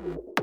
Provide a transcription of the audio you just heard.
Bye.